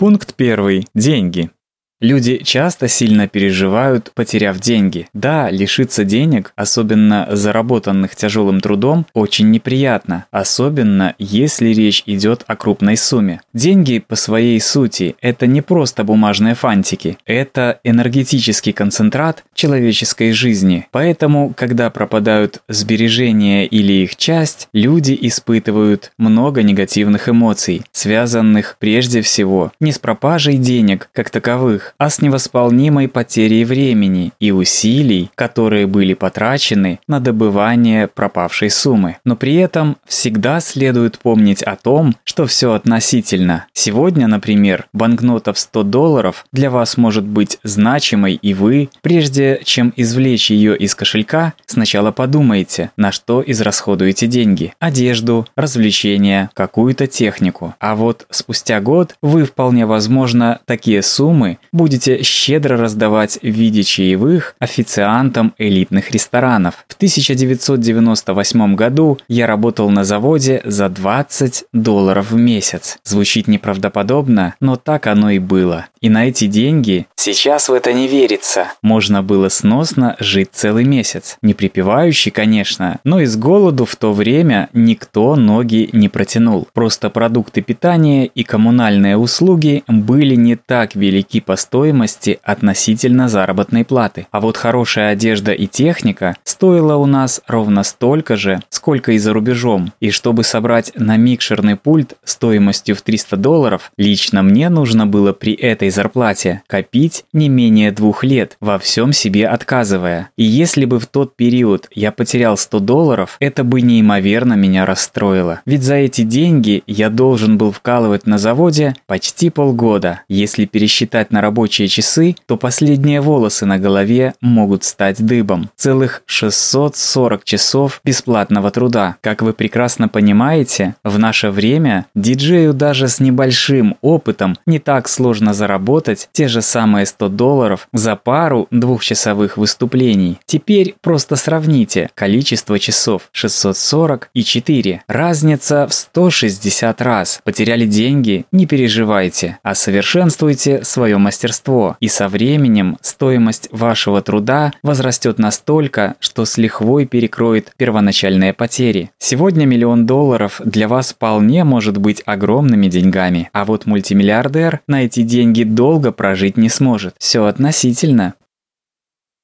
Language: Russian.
Пункт первый. Деньги. Люди часто сильно переживают, потеряв деньги. Да, лишиться денег, особенно заработанных тяжелым трудом, очень неприятно, особенно если речь идет о крупной сумме. Деньги по своей сути – это не просто бумажные фантики, это энергетический концентрат человеческой жизни. Поэтому, когда пропадают сбережения или их часть, люди испытывают много негативных эмоций, связанных прежде всего не с пропажей денег как таковых, а с невосполнимой потерей времени и усилий, которые были потрачены на добывание пропавшей суммы. Но при этом всегда следует помнить о том, что все относительно. Сегодня, например, банкнота в 100 долларов для вас может быть значимой, и вы, прежде чем извлечь ее из кошелька, сначала подумайте, на что израсходуете деньги. Одежду, развлечения, какую-то технику. А вот спустя год вы вполне возможно такие суммы будете щедро раздавать в виде чаевых официантам элитных ресторанов. В 1998 году я работал на заводе за 20 долларов в месяц. Звучит неправдоподобно, но так оно и было. И на эти деньги, сейчас в это не верится, можно было сносно жить целый месяц. Не припевающий, конечно, но из голоду в то время никто ноги не протянул. Просто продукты питания и коммунальные услуги были не так велики по стоимости относительно заработной платы. А вот хорошая одежда и техника стоила у нас ровно столько же, сколько и за рубежом. И чтобы собрать на микшерный пульт стоимостью в 300 долларов, лично мне нужно было при этой зарплате копить не менее двух лет, во всем себе отказывая. И если бы в тот период я потерял 100 долларов, это бы неимоверно меня расстроило. Ведь за эти деньги я должен был вкалывать на заводе почти полгода. Если пересчитать на рабочие часы, то последние волосы на голове могут стать дыбом. Целых 640 часов бесплатного труда. Как вы прекрасно понимаете, в наше время диджею даже с небольшим опытом не так сложно заработать те же самые 100 долларов за пару двухчасовых выступлений. Теперь просто сравните количество часов 640 и 4. Разница в 160 раз. Потеряли деньги? Не переживайте, а совершенствуйте свое мастерство и со временем стоимость вашего труда возрастет настолько, что с лихвой перекроет первоначальные потери. Сегодня миллион долларов для вас вполне может быть огромными деньгами, а вот мультимиллиардер на эти деньги долго прожить не сможет. Все относительно.